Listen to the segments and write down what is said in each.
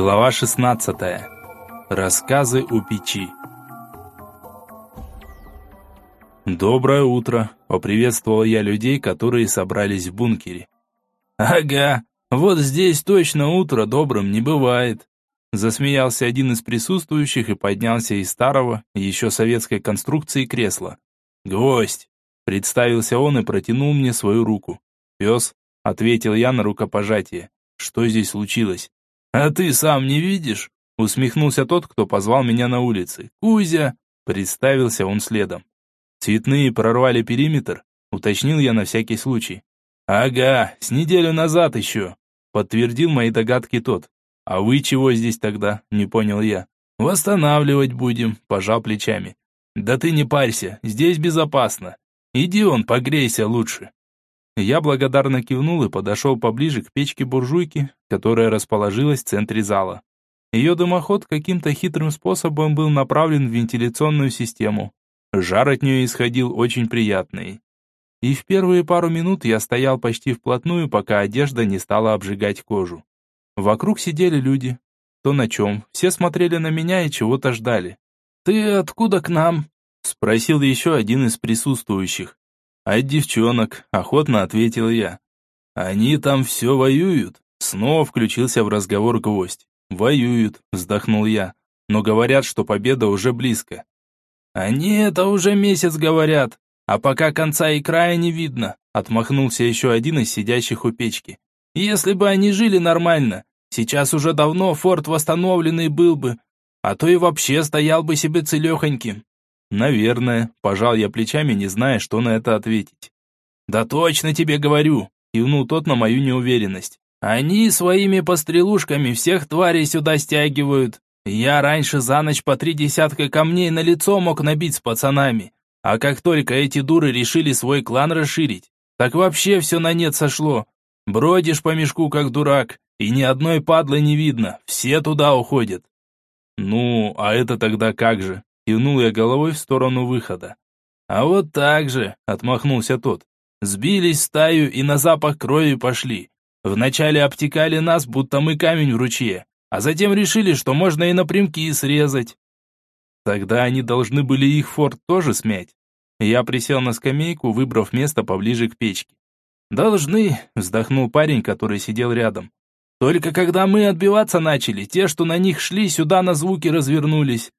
Глава 16. Рассказы у печи. Доброе утро, поприветствовал я людей, которые собрались в бункере. Ага, вот здесь точно утро добрым не бывает. Засмеялся один из присутствующих и поднялся из старого, еще советской конструкции кресла. Гвоздь, представился он и протянул мне свою руку. Пес, ответил я на рукопожатие. Что здесь случилось? «А ты сам не видишь?» Усмехнулся тот, кто позвал меня на улице. «Кузя!» Представился он следом. «Цветные прорвали периметр?» Уточнил я на всякий случай. «Ага, с неделю назад еще!» Подтвердил мои догадки тот. «А вы чего здесь тогда?» Не понял я. «Восстанавливать будем», пожал плечами. «Да ты не парься, здесь безопасно. Иди он, погрейся лучше». Я благодарно кивнул и подошел поближе к печке буржуйки, которая расположилась в центре зала. Ее дымоход каким-то хитрым способом был направлен в вентиляционную систему. Жар от нее исходил очень приятный. И в первые пару минут я стоял почти вплотную, пока одежда не стала обжигать кожу. Вокруг сидели люди. То на чем, все смотрели на меня и чего-то ждали. «Ты откуда к нам?» — спросил еще один из присутствующих. «От девчонок», — охотно ответил я. «Они там все воюют». Снова включился в разговор гвоздь. «Воюют», — вздохнул я. «Но говорят, что победа уже близко». «Они это уже месяц говорят, а пока конца и края не видно», — отмахнулся еще один из сидящих у печки. «Если бы они жили нормально, сейчас уже давно форт восстановленный был бы, а то и вообще стоял бы себе целехоньким. «Наверное», – пожал я плечами, не зная, что на это ответить. «Да точно тебе говорю», – кивнул тот на мою неуверенность. «Они своими пострелушками всех тварей сюда стягивают. Я раньше за ночь по три десятка камней на лицо мог набить с пацанами. А как только эти дуры решили свой клан расширить, так вообще все на нет сошло. Бродишь по мешку как дурак, и ни одной падлы не видно, все туда уходят». «Ну, а это тогда как же?» Кивнул я головой в сторону выхода. «А вот так же», — отмахнулся тот. «Сбились в стаю и на запах крови пошли. Вначале обтекали нас, будто мы камень в ручье, а затем решили, что можно и напрямки срезать». Тогда они должны были их форт тоже смять. Я присел на скамейку, выбрав место поближе к печке. «Должны», — вздохнул парень, который сидел рядом. «Только когда мы отбиваться начали, те, что на них шли, сюда на звуки развернулись.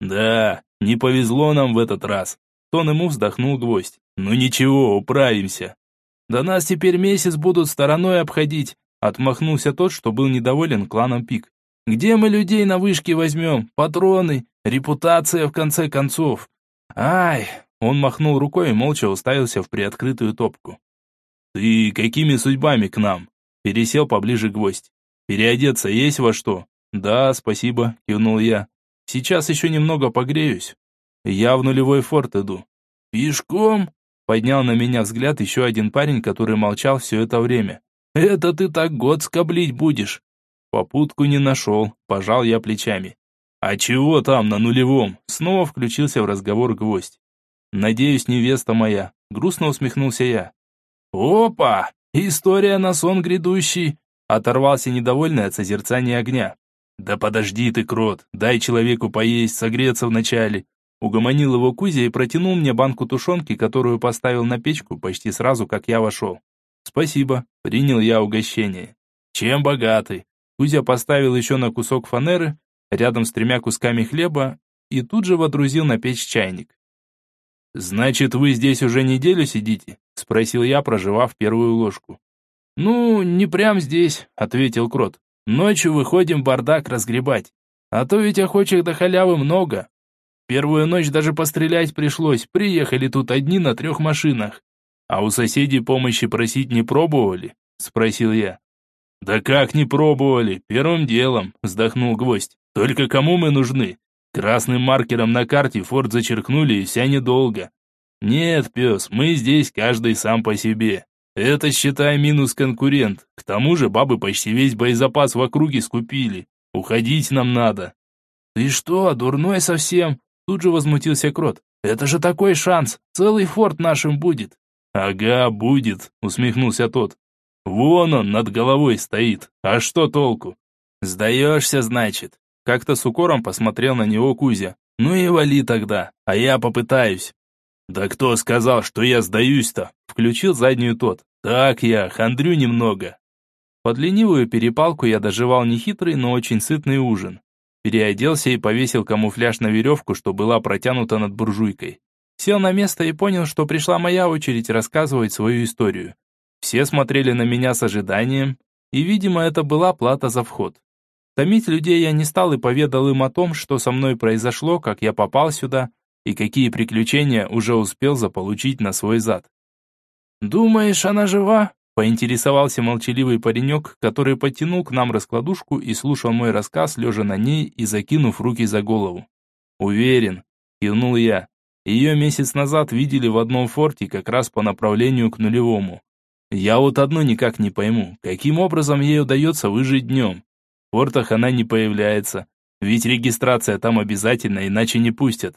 «Да, не повезло нам в этот раз», — тон ему вздохнул гвоздь. «Ну ничего, управимся». «Да нас теперь месяц будут стороной обходить», — отмахнулся тот, что был недоволен кланом Пик. «Где мы людей на вышке возьмем? Патроны, репутация в конце концов». «Ай!» — он махнул рукой и молча уставился в приоткрытую топку. «Ты какими судьбами к нам?» Пересел поближе гвоздь. «Переодеться есть во что?» «Да, спасибо», — кивнул я. Сейчас еще немного погреюсь. Я в нулевой форт иду. Пешком? Поднял на меня взгляд еще один парень, который молчал все это время. Это ты так год скоблить будешь. Попутку не нашел, пожал я плечами. А чего там на нулевом? Снова включился в разговор гвоздь. Надеюсь, невеста моя. Грустно усмехнулся я. Опа! История на сон грядущий. Оторвался недовольный от созерцания огня. «Да подожди ты, крот, дай человеку поесть, согреться вначале». Угомонил его Кузя и протянул мне банку тушенки, которую поставил на печку почти сразу, как я вошел. «Спасибо», — принял я угощение. «Чем богатый?» Кузя поставил еще на кусок фанеры, рядом с тремя кусками хлеба, и тут же водрузил на печь чайник. «Значит, вы здесь уже неделю сидите?» — спросил я, проживав первую ложку. «Ну, не прям здесь», — ответил Крот. Ночью выходим бардак разгребать. А то ведь охочих до халявы много. Первую ночь даже пострелять пришлось, приехали тут одни на трех машинах. А у соседей помощи просить не пробовали? Спросил я. Да как не пробовали, первым делом, вздохнул гвоздь. Только кому мы нужны? Красным маркером на карте форт зачеркнули и вся недолго. Нет, пес, мы здесь каждый сам по себе. Это, считай, минус конкурент. К тому же бабы почти весь боезапас в округе скупили. Уходить нам надо. Ты что, дурной совсем? Тут же возмутился Крот. Это же такой шанс. Целый форт нашим будет. Ага, будет, усмехнулся тот. Вон он над головой стоит. А что толку? «Сдаешься, значит?» Как-то с укором посмотрел на него Кузя. «Ну и вали тогда, а я попытаюсь». «Да кто сказал, что я сдаюсь-то?» Включил заднюю тот. «Так я, хандрю немного». Под ленивую перепалку я доживал нехитрый, но очень сытный ужин. Переоделся и повесил камуфляж на веревку, что была протянута над буржуйкой. Сел на место и понял, что пришла моя очередь рассказывать свою историю. Все смотрели на меня с ожиданием, и, видимо, это была плата за вход. Томить людей я не стал и поведал им о том, что со мной произошло, как я попал сюда и какие приключения уже успел заполучить на свой зад. «Думаешь, она жива?» – поинтересовался молчаливый паренек, который подтянул к нам раскладушку и слушал мой рассказ, лежа на ней и закинув руки за голову. «Уверен», – кивнул я. «Ее месяц назад видели в одном форте как раз по направлению к нулевому. Я вот одно никак не пойму, каким образом ей удается выжить днем. В портах она не появляется, ведь регистрация там обязательно, иначе не пустят.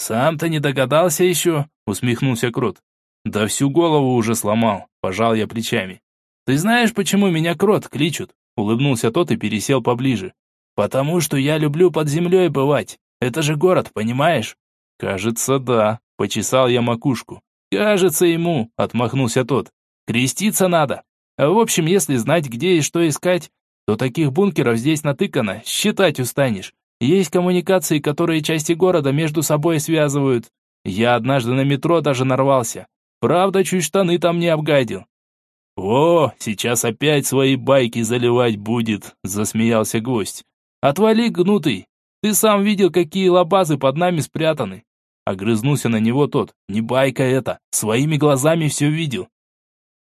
«Сам-то не догадался еще?» — усмехнулся Крот. «Да всю голову уже сломал», — пожал я плечами. «Ты знаешь, почему меня Крот кличут?» — улыбнулся тот и пересел поближе. «Потому что я люблю под землей бывать. Это же город, понимаешь?» «Кажется, да», — почесал я макушку. «Кажется ему», — отмахнулся тот. «Креститься надо. В общем, если знать, где и что искать, то таких бункеров здесь натыкано, считать устанешь. Есть коммуникации, которые части города между собой связывают. Я однажды на метро даже нарвался. Правда, чуть штаны там не обгадил. «О, сейчас опять свои байки заливать будет», — засмеялся гость. «Отвали, гнутый! Ты сам видел, какие лабазы под нами спрятаны!» Огрызнулся на него тот. «Не байка это, своими глазами все видел!»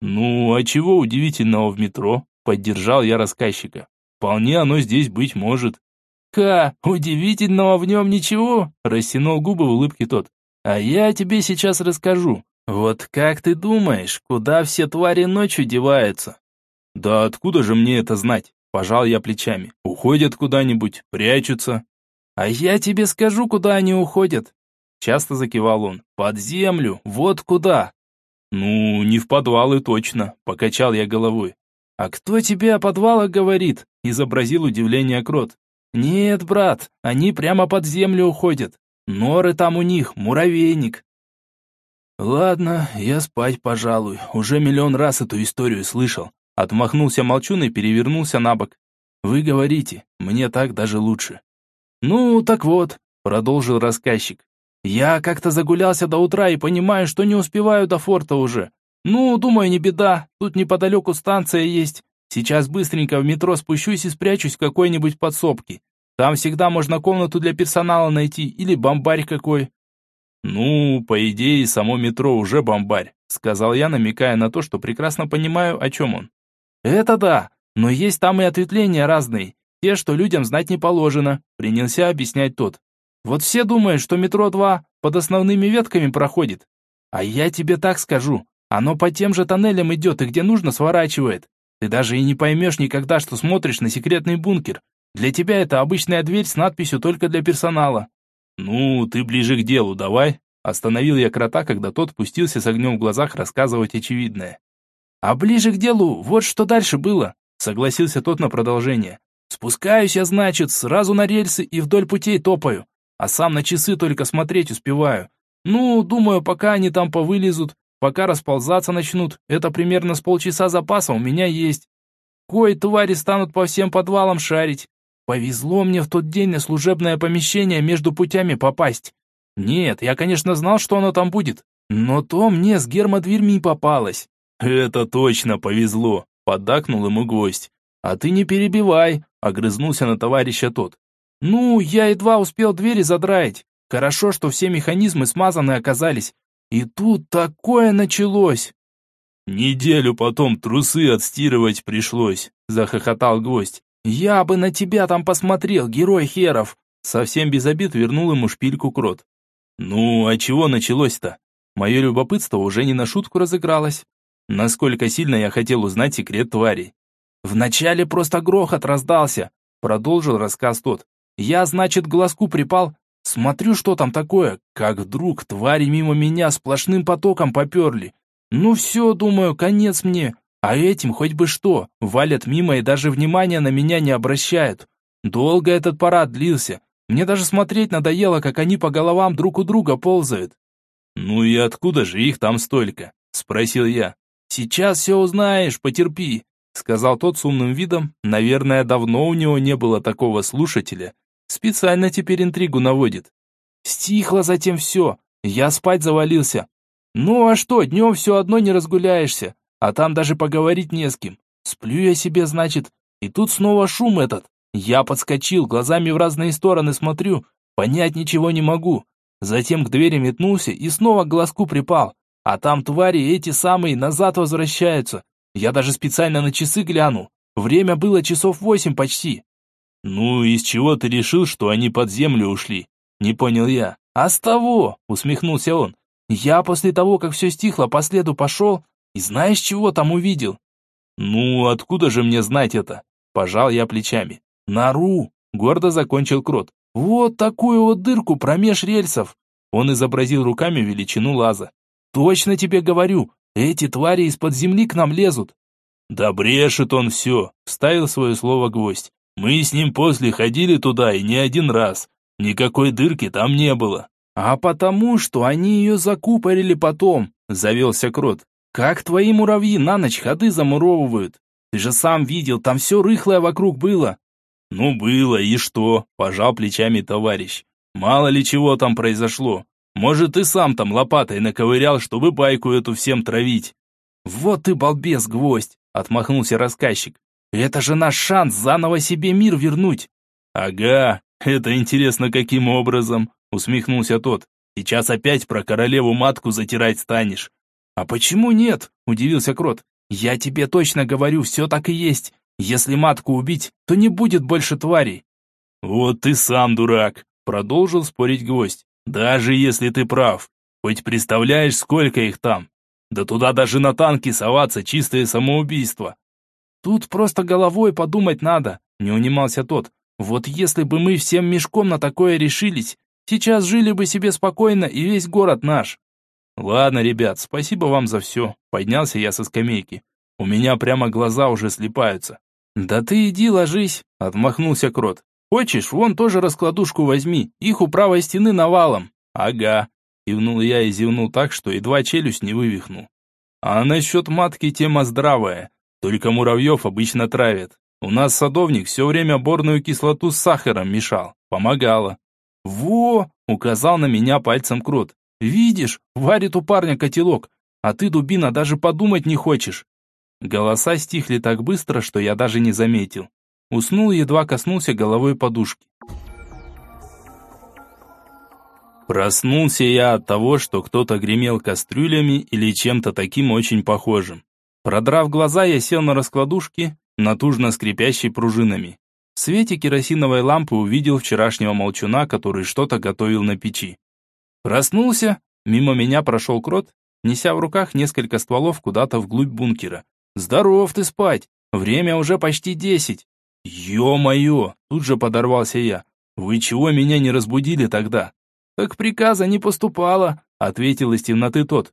«Ну, а чего удивительного в метро?» Поддержал я рассказчика. Вполне оно здесь быть может. Ка, удивительного в нем ничего, растянул губы в улыбке тот. А я тебе сейчас расскажу. Вот как ты думаешь, куда все твари ночью деваются? Да откуда же мне это знать? Пожал я плечами. Уходят куда-нибудь, прячутся. А я тебе скажу, куда они уходят. Часто закивал он. Под землю, вот куда. Ну, не в подвалы точно, покачал я головой. «А кто тебе о подвалах говорит?» – изобразил удивление Крот. «Нет, брат, они прямо под землю уходят. Норы там у них, муравейник». «Ладно, я спать, пожалуй. Уже миллион раз эту историю слышал». Отмахнулся молчун и перевернулся на бок. «Вы говорите, мне так даже лучше». «Ну, так вот», — продолжил рассказчик. «Я как-то загулялся до утра и понимаю, что не успеваю до форта уже. «Ну, думаю, не беда. Тут неподалеку станция есть. Сейчас быстренько в метро спущусь и спрячусь в какой-нибудь подсобке. Там всегда можно комнату для персонала найти или бомбарь какой». «Ну, по идее, само метро уже бомбарь», сказал я, намекая на то, что прекрасно понимаю, о чем он. «Это да, но есть там и ответвления разные, те, что людям знать не положено», принялся объяснять тот. «Вот все думают, что метро 2 под основными ветками проходит. А я тебе так скажу, оно по тем же тоннелям идет и где нужно сворачивает. Ты даже и не поймешь никогда, что смотришь на секретный бункер. Для тебя это обычная дверь с надписью «Только для персонала». «Ну, ты ближе к делу, давай». Остановил я крота, когда тот пустился с огнем в глазах рассказывать очевидное. «А ближе к делу, вот что дальше было», согласился тот на продолжение. «Спускаюсь я, значит, сразу на рельсы и вдоль путей топаю, а сам на часы только смотреть успеваю. Ну, думаю, пока они там повылезут, Пока расползаться начнут, это примерно с полчаса запаса у меня есть. Кое твари станут по всем подвалам шарить. Повезло мне в тот день на служебное помещение между путями попасть. Нет, я, конечно, знал, что оно там будет, но то мне с гермодверьми попалось. Это точно повезло, поддакнул ему гвоздь. А ты не перебивай, огрызнулся на товарища тот. Ну, я едва успел двери задраить. Хорошо, что все механизмы смазаны оказались, и тут такое началось. Неделю потом трусы отстирывать пришлось, захохотал гость. Я бы на тебя там посмотрел, герой херов. Совсем без обид вернул ему шпильку крот. Ну, а чего началось-то? Мое любопытство уже не на шутку разыгралось. Насколько сильно я хотел узнать секрет твари. Вначале просто грохот раздался, продолжил рассказ тот. Я, значит, к глазку припал, Смотрю, что там такое, как вдруг твари мимо меня сплошным потоком поперли. Ну все, думаю, конец мне. А этим хоть бы что, валят мимо и даже внимания на меня не обращают. Долго этот парад длился. Мне даже смотреть надоело, как они по головам друг у друга ползают. «Ну и откуда же их там столько?» – спросил я. «Сейчас все узнаешь, потерпи», – сказал тот с умным видом. Наверное, давно у него не было такого слушателя. Специально теперь интригу наводит. Стихло затем все. Я спать завалился. Ну а что, днем все одно не разгуляешься, а там даже поговорить не с кем. Сплю я себе, значит, и тут снова шум этот. Я подскочил, глазами в разные стороны смотрю, понять ничего не могу. Затем к двери метнулся и снова к глазку припал. А там твари эти самые назад возвращаются. Я даже специально на часы глянул. Время было часов восемь почти. «Ну, из чего ты решил, что они под землю ушли?» Не понял я. «А с того!» — усмехнулся он. «Я после того, как все стихло, по следу пошел, и знаешь, чего там увидел?» «Ну, откуда же мне знать это?» Пожал я плечами. «Нару!» — гордо закончил Крот. «Вот такую вот дырку промеж рельсов!» Он изобразил руками величину лаза. «Точно тебе говорю, эти твари из-под земли к нам лезут!» «Да брешет он все!» — вставил свое слово гвоздь. «Мы с ним после ходили туда и не один раз. Никакой дырки там не было». «А потому, что они ее закупорили потом», — завелся Крот. «Как твои муравьи на ночь ходы замуровывают? Ты же сам видел, там все рыхлое вокруг было». «Ну, было, и что?» – пожал плечами товарищ. «Мало ли чего там произошло. Может, ты сам там лопатой наковырял, чтобы байку эту всем травить». «Вот ты балбес, гвоздь!» – отмахнулся рассказчик. «Это же наш шанс заново себе мир вернуть!» «Ага, это интересно каким образом?» – усмехнулся тот. «Сейчас опять про королеву-матку затирать станешь». «А почему нет?» – удивился Крот. «Я тебе точно говорю, все так и есть. Если матку убить, то не будет больше тварей». «Вот ты сам дурак», — продолжил спорить гвоздь. «Даже если ты прав, хоть представляешь, сколько их там? Да туда даже на танки соваться чистое самоубийство». «Тут просто головой подумать надо», — не унимался тот. «Вот если бы мы всем мешком на такое решились, сейчас жили бы себе спокойно и весь город наш». «Ладно, ребят, спасибо вам за все», — поднялся я со скамейки. «У меня прямо глаза уже слепаются. «Да ты иди ложись», — отмахнулся Крот. «Хочешь, вон тоже раскладушку возьми, их у правой стены навалом». «Ага», — кивнул я и зевнул так, что едва челюсть не вывихнул. «А насчет матки тема здравая, только муравьев обычно травят. У нас садовник все время борную кислоту с сахаром мешал, помогало». «Во!» — указал на меня пальцем Крот. «Видишь, варит у парня котелок, а ты, дубина, даже подумать не хочешь. Голоса стихли так быстро, что я даже не заметил. Уснул, едва коснулся головой подушки. Проснулся я от того, что кто-то гремел кастрюлями или чем-то таким очень похожим. Продрав глаза, я сел на раскладушке, натужно скрипящей пружинами. В свете керосиновой лампы увидел вчерашнего молчуна, который что-то готовил на печи. Проснулся, мимо меня прошел крот, неся в руках несколько стволов куда-то вглубь бункера. «Здоров ты спать! Время уже почти десять!» «Ё-моё!» – тут же подорвался я. «Вы чего меня не разбудили тогда?» «Так приказа не поступало», – ответил из темноты тот.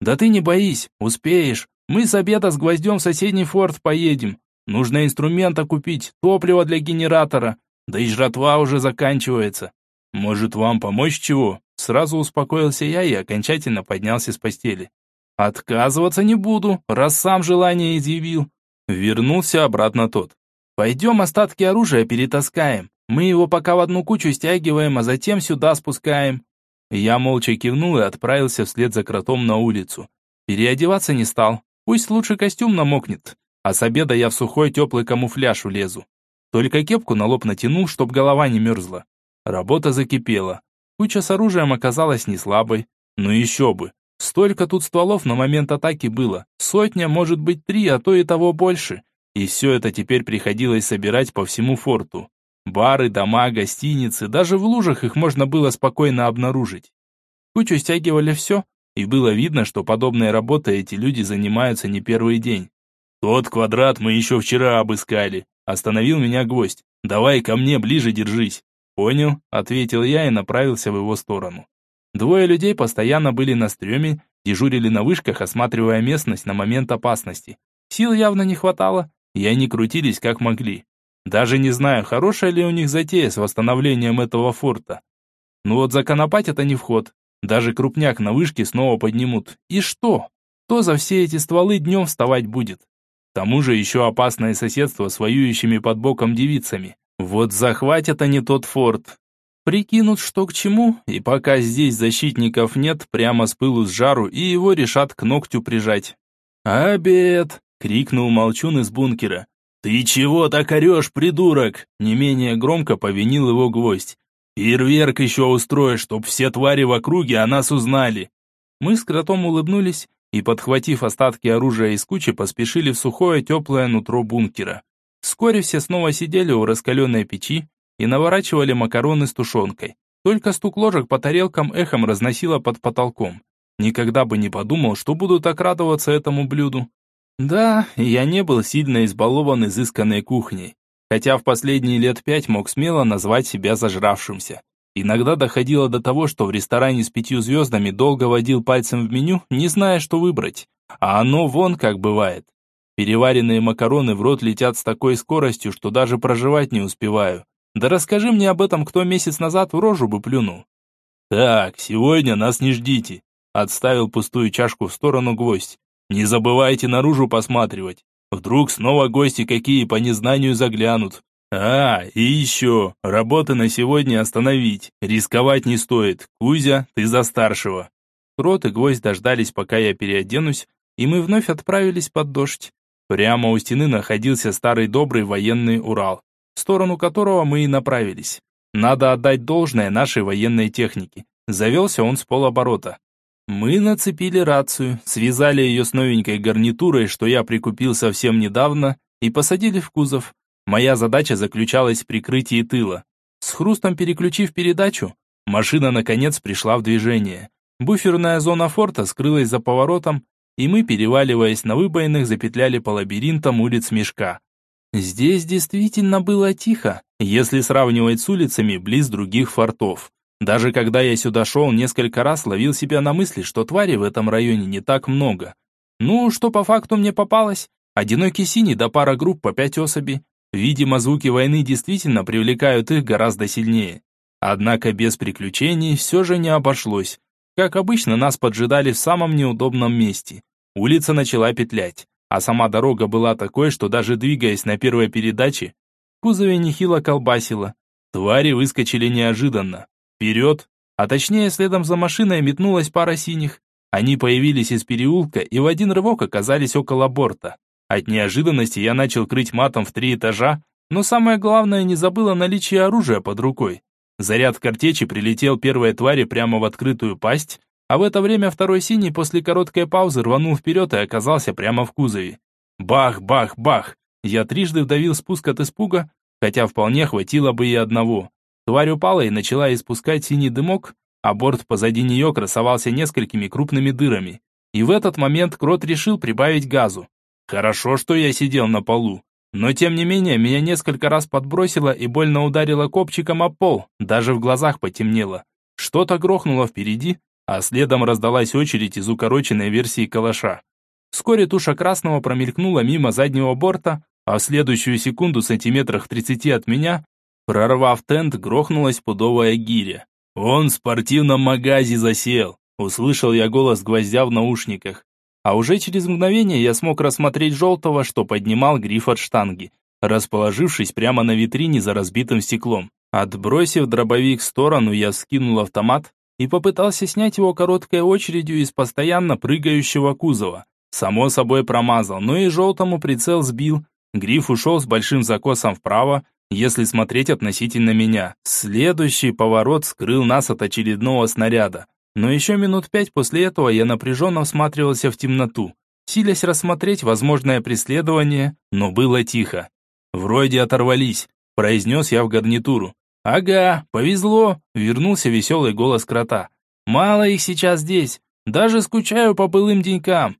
«Да ты не боись, успеешь. Мы с обеда с гвоздем в соседний форт поедем. Нужно инструмента купить, топливо для генератора. Да и жратва уже заканчивается. Может, вам помочь чего?» Сразу успокоился я и окончательно поднялся с постели. Отказываться не буду, раз сам желание изъявил. Вернулся обратно тот. Пойдем остатки оружия перетаскаем. Мы его пока в одну кучу стягиваем, а затем сюда спускаем. Я молча кивнул и отправился вслед за кротом на улицу. Переодеваться не стал. Пусть лучше костюм намокнет. А с обеда я в сухой теплый камуфляж улезу. Только кепку на лоб натянул, чтоб голова не мерзла. Работа закипела. Куча с оружием оказалась не слабой. Ну еще бы. Столько тут стволов на момент атаки было. Сотня, может быть, три, а то и того больше. И все это теперь приходилось собирать по всему форту. Бары, дома, гостиницы, даже в лужах их можно было спокойно обнаружить. Кучу стягивали все, и было видно, что подобной работой эти люди занимаются не первый день. «Тот квадрат мы еще вчера обыскали», — остановил меня гвоздь. «Давай ко мне ближе держись». «Понял», — ответил я и направился в его сторону. Двое людей постоянно были на стреме, дежурили на вышках, осматривая местность на момент опасности. Сил явно не хватало, и они крутились как могли. Даже не знаю, хорошая ли у них затея с восстановлением этого форта. Но вот законопать это не вход. Даже крупняк на вышке снова поднимут. И что? Кто за все эти стволы днем вставать будет? К тому же еще опасное соседство с воюющими под боком девицами. Вот захватят они тот форт. Прикинут, что к чему, и пока здесь защитников нет, прямо с пылу с жару, и его решат к ногтю прижать. «Обед!» — крикнул молчун из бункера. «Ты чего так орешь, придурок?» Не менее громко повинил его гвоздь. «Фейерверк еще устроишь, чтоб все твари в округе о нас узнали». Мы с кротом улыбнулись и, подхватив остатки оружия из кучи, поспешили в сухое теплое нутро бункера. Вскоре все снова сидели у раскаленной печи и наворачивали макароны с тушенкой. Только стук ложек по тарелкам эхом разносило под потолком. Никогда бы не подумал, что буду так радоваться этому блюду. Да, я не был сильно избалован изысканной кухней хотя в последние лет пять мог смело назвать себя зажравшимся. Иногда доходило до того, что в ресторане с пятью звездами долго водил пальцем в меню, не зная, что выбрать. А оно вон как бывает. Переваренные макароны в рот летят с такой скоростью, что даже проживать не успеваю. Да расскажи мне об этом, кто месяц назад в рожу бы плюнул. Так, сегодня нас не ждите. Отставил пустую чашку в сторону гвоздь. Не забывайте наружу посматривать. Вдруг снова гости какие по незнанию заглянут. А, и еще, работы на сегодня остановить. Рисковать не стоит. Кузя, ты за старшего. Крот и гвоздь дождались, пока я переоденусь, и мы вновь отправились под дождь. Прямо у стены находился старый добрый военный Урал, в сторону которого мы и направились. Надо отдать должное нашей военной технике. Завелся он с полоборота. Мы нацепили рацию, связали ее с новенькой гарнитурой, что я прикупил совсем недавно, и посадили в кузов. Моя задача заключалась в прикрытии тыла. С хрустом переключив передачу, машина наконец пришла в движение. Буферная зона форта скрылась за поворотом, и мы, переваливаясь на выбоинах, запетляли по лабиринтам улиц Мешка. Здесь действительно было тихо, если сравнивать с улицами близ других фортов. Даже когда я сюда шел, несколько раз ловил себя на мысли, что тварей в этом районе не так много. Ну, что по факту мне попалось? Одинокий синий да пара групп по пять особей. Видимо, звуки войны действительно привлекают их гораздо сильнее. Однако без приключений все же не обошлось. Как обычно, нас поджидали в самом неудобном месте. Улица начала петлять, а сама дорога была такой, что даже двигаясь на первой передаче, в кузове нехило колбасило. Твари выскочили неожиданно. Вперед, а точнее следом за машиной метнулась пара синих. Они появились из переулка и в один рывок оказались около борта. От неожиданности я начал крыть матом в три этажа, но самое главное не забыл о наличии оружия под рукой. Заряд картечи прилетел первой твари прямо в открытую пасть, а в это время второй синий после короткой паузы рванул вперед и оказался прямо в кузове. Бах, бах, бах! Я трижды вдавил спуск от испуга, хотя вполне хватило бы и одного. Тварь упала и начала испускать синий дымок, а борт позади нее красовался несколькими крупными дырами. И в этот момент Крот решил прибавить газу. Хорошо, что я сидел на полу. Но тем не менее, меня несколько раз подбросило и больно ударило копчиком о пол, даже в глазах потемнело. Что-то грохнуло впереди, а следом раздалась очередь из укороченной версии калаша. Вскоре туша красного промелькнула мимо заднего борта, а в следующую секунду сантиметрах в тридцати от меня Прорвав тент, грохнулась пудовая гиря. «Он в спортивном магазе засел!» Услышал я голос гвоздя в наушниках. А уже через мгновение я смог рассмотреть желтого, что поднимал гриф от штанги, расположившись прямо на витрине за разбитым стеклом. Отбросив дробовик в сторону, я скинул автомат и попытался снять его короткой очередью из постоянно прыгающего кузова. Само собой промазал, но и желтому прицел сбил. Гриф ушел с большим закосом вправо, если смотреть относительно меня. Следующий поворот скрыл нас от очередного снаряда. Но еще минут пять после этого я напряженно всматривался в темноту, силясь рассмотреть возможное преследование, но было тихо. «Вроде оторвались», – произнес я в гарнитуру. «Ага, повезло», – вернулся веселый голос крота. «Мало их сейчас здесь, даже скучаю по былым денькам».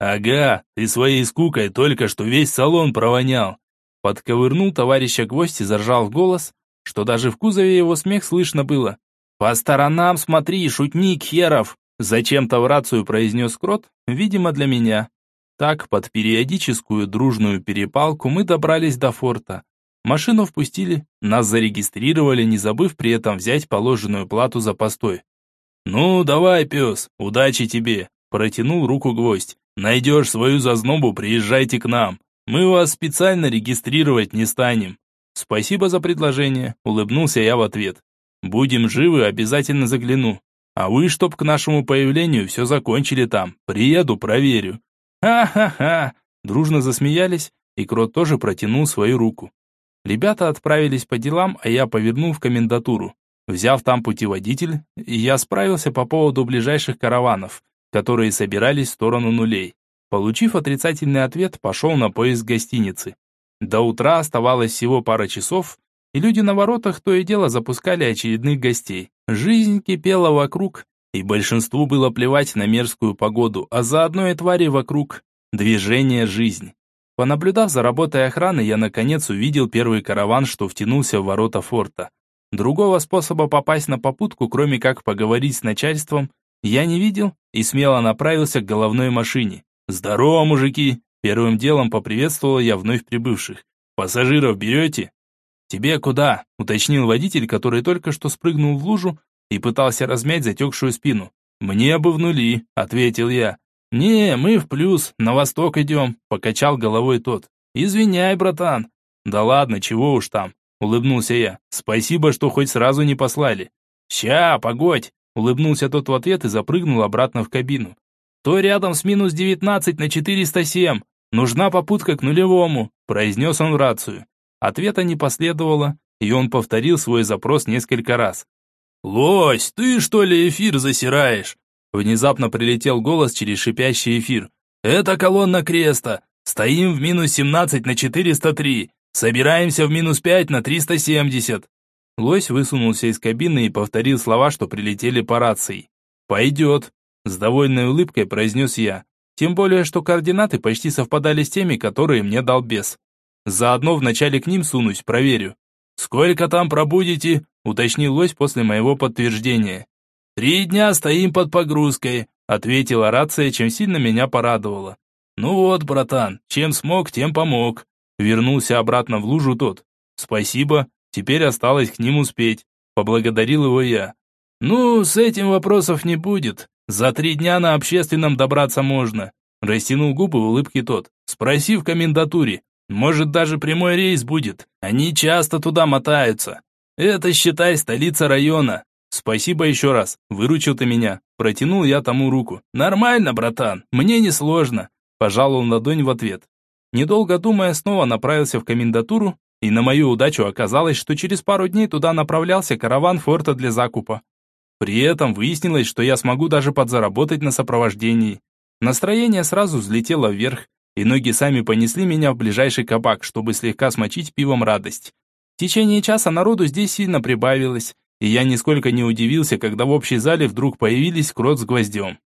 «Ага, ты своей скукой только что весь салон провонял», Подковырнул товарища гвоздь и заржал в голос, что даже в кузове его смех слышно было. «По сторонам смотри, шутник херов!» Зачем-то в рацию произнес Крот, видимо, для меня. Так, под периодическую дружную перепалку мы добрались до форта. Машину впустили, нас зарегистрировали, не забыв при этом взять положенную плату за постой. «Ну, давай, пес, удачи тебе!» Протянул руку гвоздь. «Найдешь свою зазнобу, приезжайте к нам. Мы вас специально регистрировать не станем». «Спасибо за предложение», улыбнулся я в ответ. «Будем живы, обязательно загляну. А вы, чтоб к нашему появлению все закончили там, приеду, проверю». «Ха-ха-ха!» Дружно засмеялись, и Крот тоже протянул свою руку. Ребята отправились по делам, а я повернул в комендатуру. Взяв там путеводитель, я справился по поводу ближайших караванов, которые собирались в сторону нулей. Получив отрицательный ответ, пошел на поиск гостиницы. До утра оставалось всего пара часов, и люди на воротах то и дело запускали очередных гостей. Жизнь кипела вокруг, и большинству было плевать на мерзкую погоду, а заодно и твари вокруг. Движение – жизнь. Понаблюдав за работой охраны, я наконец увидел первый караван, что втянулся в ворота форта. Другого способа попасть на попутку, кроме как поговорить с начальством, я не видел и смело направился к головной машине. «Здорово, мужики!» Первым делом поприветствовал я вновь прибывших. «Пассажиров берете?» «Тебе куда?» – уточнил водитель, который только что спрыгнул в лужу и пытался размять затекшую спину. «Мне бы в нули», – ответил я. «Не, мы в плюс, на восток идем», – покачал головой тот. «Извиняй, братан». «Да ладно, чего уж там», – улыбнулся я. «Спасибо, что хоть сразу не послали». «Ща, погодь», – улыбнулся тот в ответ и запрыгнул обратно в кабину. «То рядом с минус 19 на 407. Нужна попутка к нулевому», – произнес он в рацию. Ответа не последовало, и он повторил свой запрос несколько раз. «Лось, ты что ли эфир засираешь?» Внезапно прилетел голос через шипящий эфир. «Это колонна Креста. Стоим в минус 17 на 403. Собираемся в минус 5 на 370». Лось высунулся из кабины и повторил слова, что прилетели по рации. «Пойдет», – с довольной улыбкой произнес я. Тем более, что координаты почти совпадали с теми, которые мне дал бес. Заодно вначале к ним сунусь, проверю. «Сколько там пробудете?» – уточнил лось после моего подтверждения. «Три дня стоим под погрузкой», – ответила рация, чем сильно меня порадовала. «Ну вот, братан, чем смог, тем помог». Вернулся обратно в лужу тот. «Спасибо, теперь осталось к ним успеть», – поблагодарил его я. «Ну, с этим вопросов не будет. За три дня на общественном добраться можно», – растянул губы в улыбке тот. «Спроси в комендатуре, может, даже прямой рейс будет. Они часто туда мотаются. Это, считай, столица района. Спасибо еще раз. Выручил ты меня. Протянул я тому руку. Нормально, братан. Мне не сложно. Пожал он ладонь в ответ. Недолго думая, снова направился в комендатуру, и на мою удачу оказалось, что через пару дней туда направлялся караван форта для закупа. При этом выяснилось, что я смогу даже подзаработать на сопровождении. Настроение сразу взлетело вверх, и ноги сами понесли меня в ближайший кабак, чтобы слегка смочить пивом радость. В течение часа народу здесь сильно прибавилось, и я нисколько не удивился, когда в общей зале вдруг появились крот с гвоздем.